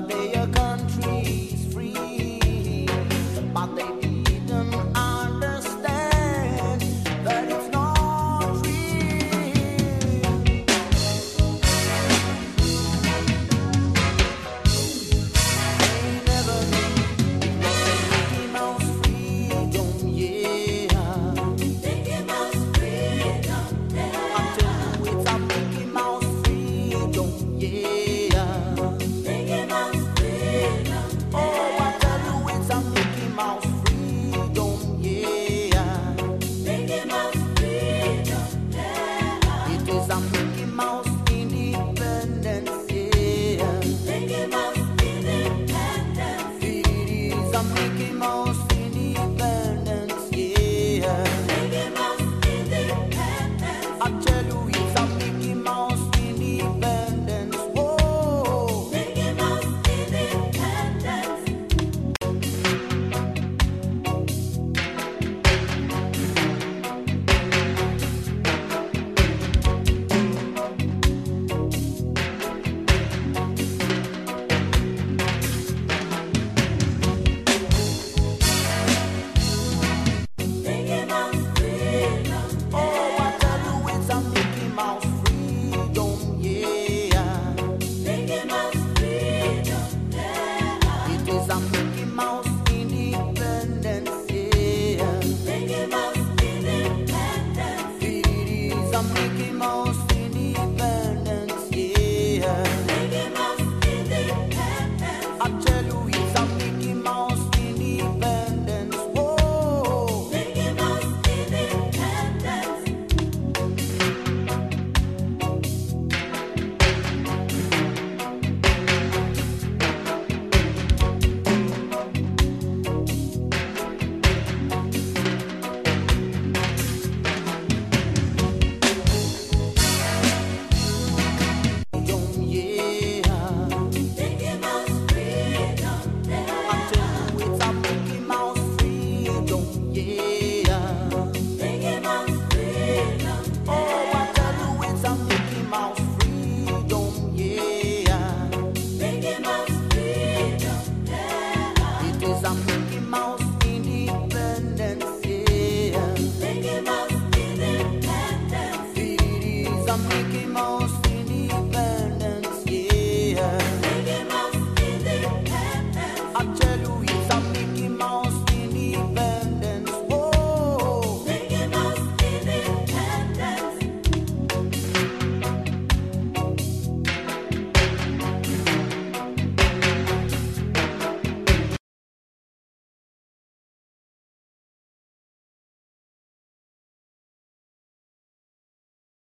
de Mickey Mouse.